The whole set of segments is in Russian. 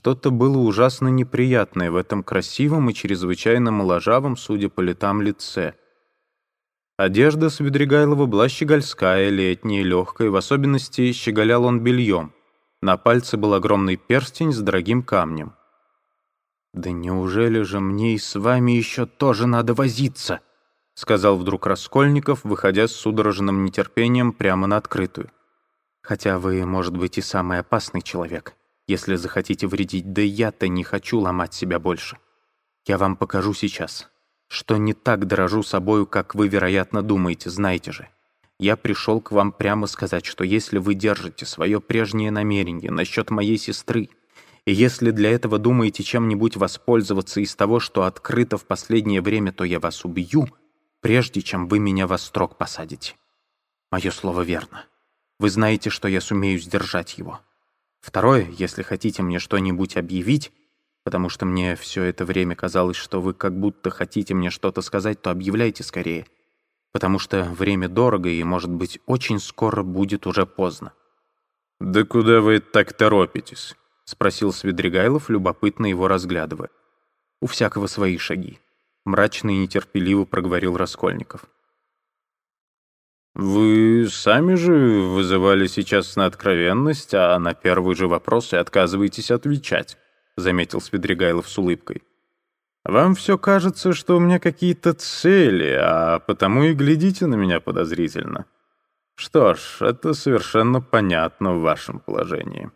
Что-то было ужасно неприятное в этом красивом и чрезвычайно моложавом, судя по летам, лице. Одежда Свидригайлова была щегольская, летняя, легкая, в особенности щеголял он бельем. На пальце был огромный перстень с дорогим камнем. «Да неужели же мне и с вами еще тоже надо возиться?» — сказал вдруг Раскольников, выходя с судорожным нетерпением прямо на открытую. «Хотя вы, может быть, и самый опасный человек, если захотите вредить, да я-то не хочу ломать себя больше. Я вам покажу сейчас, что не так дорожу собою, как вы, вероятно, думаете, знаете же. Я пришел к вам прямо сказать, что если вы держите свое прежнее намерение насчет моей сестры, и если для этого думаете чем-нибудь воспользоваться из того, что открыто в последнее время, то я вас убью, прежде чем вы меня во строк посадите. Мое слово верно. Вы знаете, что я сумею сдержать его. Второе, если хотите мне что-нибудь объявить, потому что мне все это время казалось, что вы как будто хотите мне что-то сказать, то объявляйте скорее, потому что время дорого и, может быть, очень скоро будет уже поздно. «Да куда вы так торопитесь?» — спросил Свидригайлов, любопытно его разглядывая. «У всякого свои шаги», — мрачно и нетерпеливо проговорил Раскольников. «Вы сами же вызывали сейчас на откровенность, а на первый же вопрос и отказываетесь отвечать», — заметил Свидригайлов с улыбкой. «Вам все кажется, что у меня какие-то цели, а потому и глядите на меня подозрительно. Что ж, это совершенно понятно в вашем положении».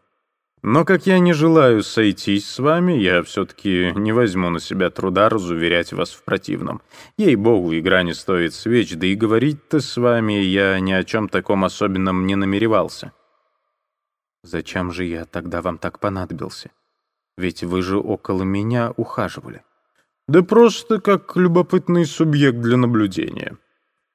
Но как я не желаю сойтись с вами, я все-таки не возьму на себя труда разуверять вас в противном. Ей-богу, игра не стоит свеч, да и говорить-то с вами я ни о чем таком особенном не намеревался. Зачем же я тогда вам так понадобился? Ведь вы же около меня ухаживали. Да просто как любопытный субъект для наблюдения.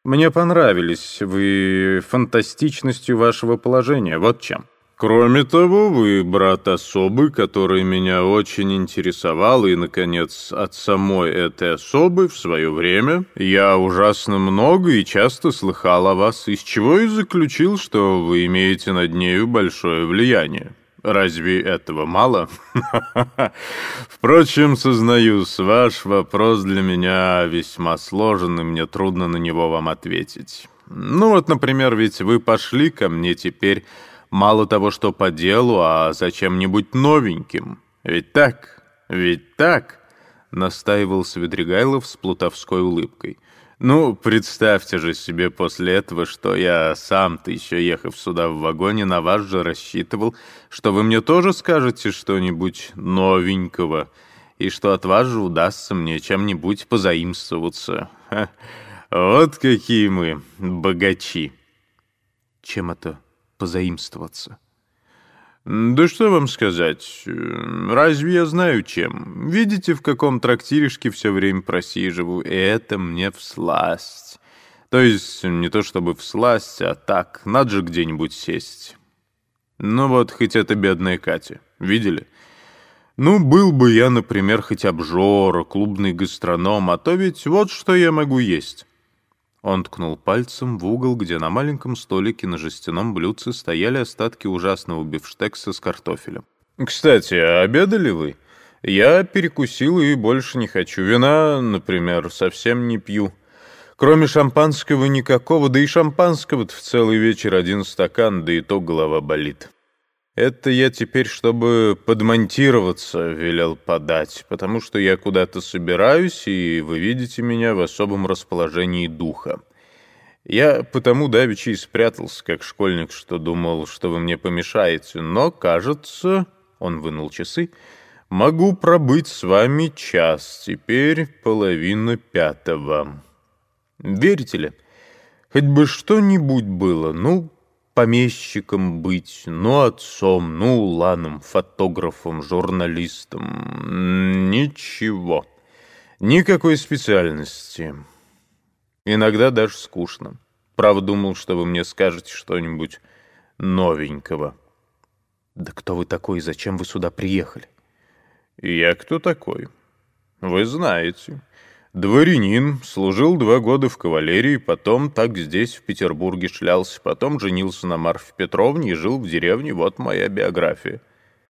Мне понравились вы фантастичностью вашего положения, вот чем. Кроме того, вы брат особы, который меня очень интересовал, и, наконец, от самой этой особы в свое время я ужасно много и часто слыхал о вас, из чего и заключил, что вы имеете над нею большое влияние. Разве этого мало? Впрочем, сознаюсь, ваш вопрос для меня весьма сложен, и мне трудно на него вам ответить. Ну вот, например, ведь вы пошли ко мне теперь Мало того, что по делу, а за чем-нибудь новеньким. Ведь так? Ведь так?» — настаивал Свидригайлов с плутовской улыбкой. «Ну, представьте же себе после этого, что я сам-то еще ехав сюда в вагоне, на вас же рассчитывал, что вы мне тоже скажете что-нибудь новенького, и что от вас же удастся мне чем-нибудь позаимствоваться. Ха. Вот какие мы богачи!» «Чем это позаимствоваться. «Да что вам сказать? Разве я знаю чем? Видите, в каком трактиришке все время просиживаю, и это мне всласть. То есть не то чтобы всласть, а так, надо же где-нибудь сесть. Ну вот, хоть это бедная Катя, видели?» Ну, был бы я, например, хоть обжора, клубный гастроном, а то ведь вот что я могу есть. Он ткнул пальцем в угол, где на маленьком столике на жестяном блюдце стояли остатки ужасного бифштекса с картофелем. «Кстати, а обедали вы? Я перекусил и больше не хочу. Вина, например, совсем не пью. Кроме шампанского никакого, да и шампанского-то в целый вечер один стакан, да и то голова болит». Это я теперь, чтобы подмонтироваться, велел подать, потому что я куда-то собираюсь, и вы видите меня в особом расположении духа. Я потому давеча и спрятался, как школьник, что думал, что вы мне помешаете, но, кажется, он вынул часы, могу пробыть с вами час, теперь половина пятого. Верите ли? Хоть бы что-нибудь было, ну, помещиком быть, ну, отцом, ну, уланом, фотографом, журналистом. Ничего. Никакой специальности. Иногда даже скучно. Правда, думал, что вы мне скажете что-нибудь новенького. Да кто вы такой зачем вы сюда приехали? Я кто такой? Вы знаете. Дворянин, служил два года в кавалерии, потом так здесь, в Петербурге, шлялся, потом женился на Марфе Петровне и жил в деревне, вот моя биография.